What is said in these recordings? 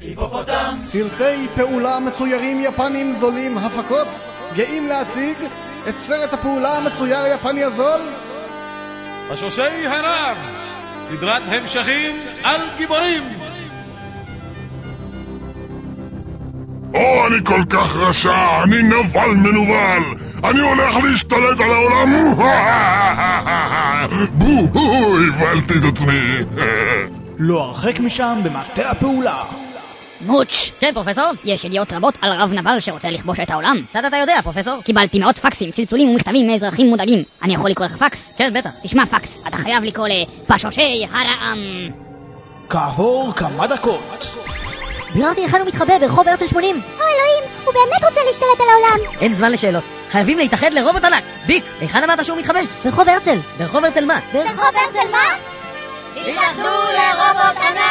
היפופוטם! סרטי פעולה מצוירים יפנים זולים הפקות גאים להציג את סרט הפעולה המצויר היפני הזול. השושי הרב סדרת המשכים על גיבורים. או, אני כל כך רשע, אני נבל מנוול, אני הולך להשתלט על העולם, בואו, הבלתי את עצמי. לא הרחק משם במטה הפעולה מוץ'! כן, פרופסור? יש ידיעות רבות על רב נבל שרוצה לכבוש את העולם. קצת אתה יודע, פרופסור? קיבלתי מאות פקסים, צלצולים ומכתבים מאזרחים מודאגים. אני יכול לקרוא לך פקס? כן, בטח. תשמע פקס, אתה חייב לקרוא לפשושי הרעם. כעבור כמה דקות ביררתי היכן הוא מתחבא ברחוב הרצל 80. או אלוהים, הוא באמת רוצה להשתלט על העולם. אין זמן לשאלות. חייבים להתאחד לרובוט ענק. ביק, היכן אמרת שהוא מתחבא? ברחוב הרצל. ברחוב הרצל מה? ברחוב הרצל מה? התאחדו לרובוט ענק!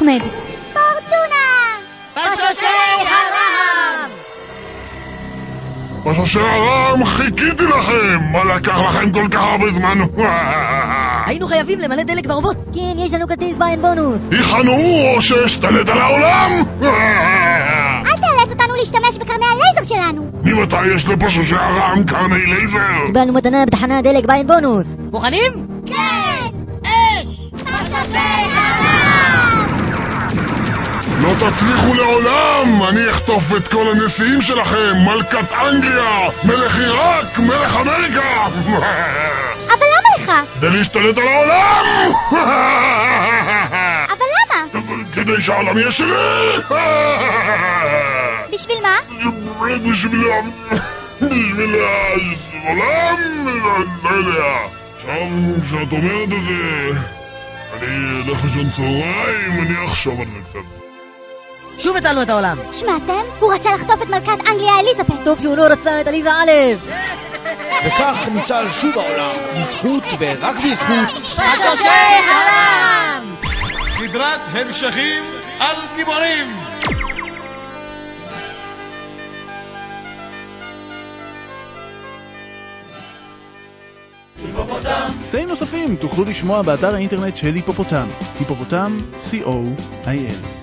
אחמד! פורטונה! פשושי הרעם! פשושי הרעם, חיכיתי לכם! מה לקח לכם כל כך הרבה זמן? היינו חייבים למלא דלק ברובוט. כן, יש לנו כרטיס ביין בונוס. היכנו או שאשתלט על העולם? אל תאלץ אותנו להשתמש בקרני הלייזר שלנו! ממתי יש לפשושי הרעם קרני לייזר? קיבלנו מתנה בתחנת דלק ביין בונוס. מוכנים? כן! אש! פשושי הרעם! לא תצליחו לעולם! אני אחטוף את כל הנשיאים שלכם! מלכת אנגליה! מלך עיראק! מלך אמריקה! אבל למה לך? כדי להשתלט על העולם! אבל למה? כדי שהעולם יהיה שלי! בשביל מה? בשביל... בשביל העולם? לא יודע. עכשיו, כשאת אומרת את זה... אני אלך לישון צהריים, אני אחשוב על זה קצת. שוב הצלנו את העולם. שמעתם? הוא רצה לחטוף את מלכת אנגליה אליזבת. טוב שהוא לא רצה את עליזה א'. וכך ניצל שוב העולם בזכות ורק בזכות פשושי הרעם! סדרת המשכים על גיבורים קטעים נוספים תוכלו לשמוע באתר האינטרנט של היפופוטם, היפופוטם, co.il.